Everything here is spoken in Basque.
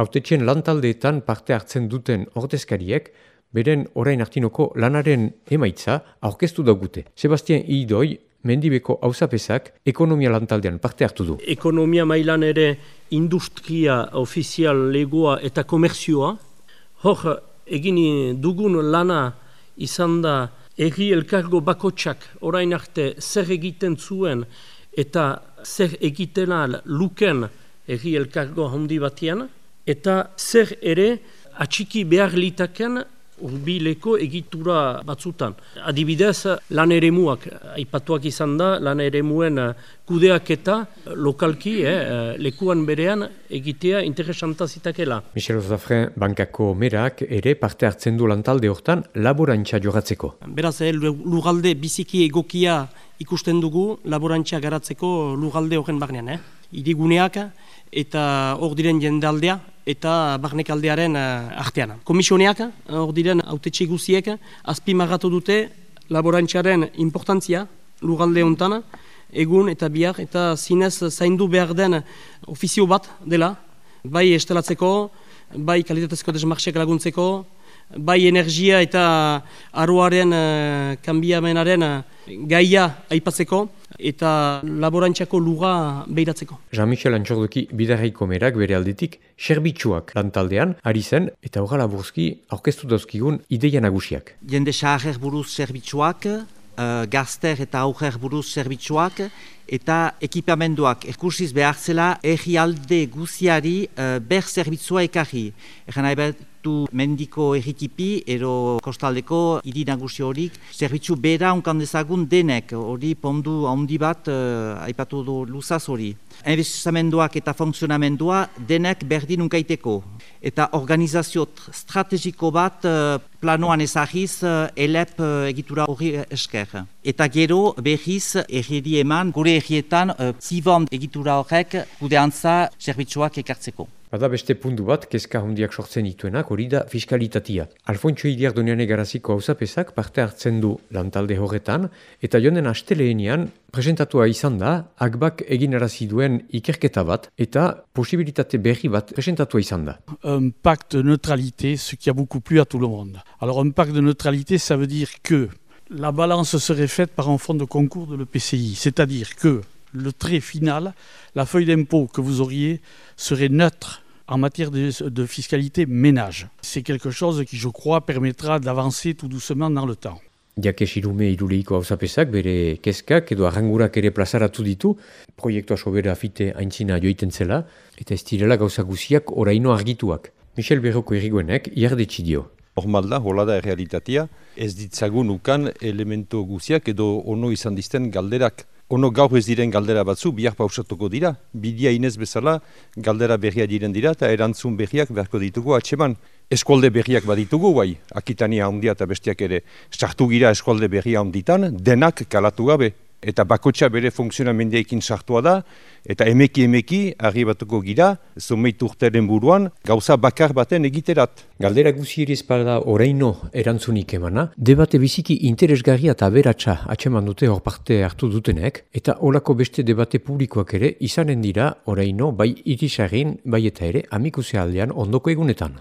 Autetxen lantaldeetan parte hartzen duten ordezkariek, beren orain hartinoko lanaren emaitza aurkeztu daugute. Sebastian Idoi, mendibeko hausapesak, ekonomia lantaldean parte hartu du. Ekonomia mailan ere industria ofizial legoa eta komerzioa. Hor, egin dugun lana izan da egi elkargo bakotsak orain arte zer egiten zuen eta zer egitena luken egi elkargo handi batian eta zer ere atxiki behar litaken urbileko egitura batzutan. Adibidez, lan ere muak, aipatuak izan da, lan ere muen kudeak eta lokalki, eh, lekuan berean egitea interesanta zitakela. Michel Zafren, bankako merak ere parte hartzen du lantalde hortan laborantza jogatzeko. Beraz, eh, lugalde biziki egokia ikusten dugu laborantza garatzeko lugalde horren barnean. Eh? Iriguneak eta hor diren jendaldea eta barnek aldearen uh, artean. Komisioneak, eh, hor diren autetxe guziek, azpi marratu dute laborantxaren importantzia lugalde hontana, egun eta bihar, eta zinez zaindu behar den ofizio bat dela, bai estelatzeko, bai kalitatezko desmarxek laguntzeko, bai energia eta aruaren uh, kanbiamenaren gaia aipatzeko eta laborantxako luga behiratzeko. Jean-Michel Antxordoki bidarraiko merak bere aldetik serbitxuak lantaldean, ari zen eta horra laburzki aurkeztu dauzkigun ideia nagusiak. Jende saher buruz serbitxuak, uh, gazter eta aurrer buruz zerbitzuak eta ekipamenduak erkursiz behar zela erri alde guziari uh, ber zerbitzua ekarri. Egan nahi mendiko erritipi ero kostaldeko hiri nagusi horik zerbitzu bera unkan dezagun denek hori pondu handi bat uh, aipatu du luzaz hori. Investizamenduak eta funksionamendua denek berdin unkaiteko. Eta organizazio strategiko bat planoan ezagiz elep egitura hori esker. Eta gero behiz erri eman gure errietan zibon egitura horrek gudeantza zerbitzuak ekartzeko. Bada beste puntu bat, kezka hundiak sortzen dituenak, hori da fiskalitatia. Alfontxo Idiar Doniane Garaziko hausapesak parte hartzen du lantalde horretan, eta jonen asteleenean presentatua izan da, agbak egin duen ikerketa bat, eta posibilitate berri bat presentatua izan da. Un pacte neutralité, ce qui a beaucoup plu à tout le monde. Alors un pacte de neutralité, ça veut dire que la balance serait faite par un fonds de concours de l'EPCI, c'est-à-dire que le trait final, la feuille d'impôt que vous auriez serait neutre en matière de, de fiscalité ménage. C'est quelque chose qui, je crois, permettra d'avancer tout doucement dans le temps. Jake Sirume iruleiko hau zapesak, bere kezkak edo arrangurak ere plazaratu ditu, proiektua sobera afite haintzina joiten zela, eta ez direla gauza guziak oraino argituak. Michel Berroko irriguenek, iarde txidio. Normal da, hola da realitatea, ez ditzagun ukan elemento guziak edo ono izan dizten galderak ono gaur ez diren galdera batzu, biak pausatuko dira. Bidia inez bezala galdera berria diren dira eta erantzun berriak beharko ditugu atseman. Eskolde berriak baditugu, bai, akitania handia eta bestiak ere sartu gira eskolde berria handitan, denak kalatu gabe eta bakotxa bere funtzionamendiaikin sartua da, eta emeki emeki arribatuko gira, zumeit urteren buruan, gauza bakar baten egiterat. Galdera guzi ere espalda oraino erantzunik emana, debate biziki interesgarria eta beratxa atseman dute hor parte hartu dutenek, eta olako beste debate publikoak ere izanen dira oraino bai irisarin, bai eta ere amikuse aldean ondoko egunetan.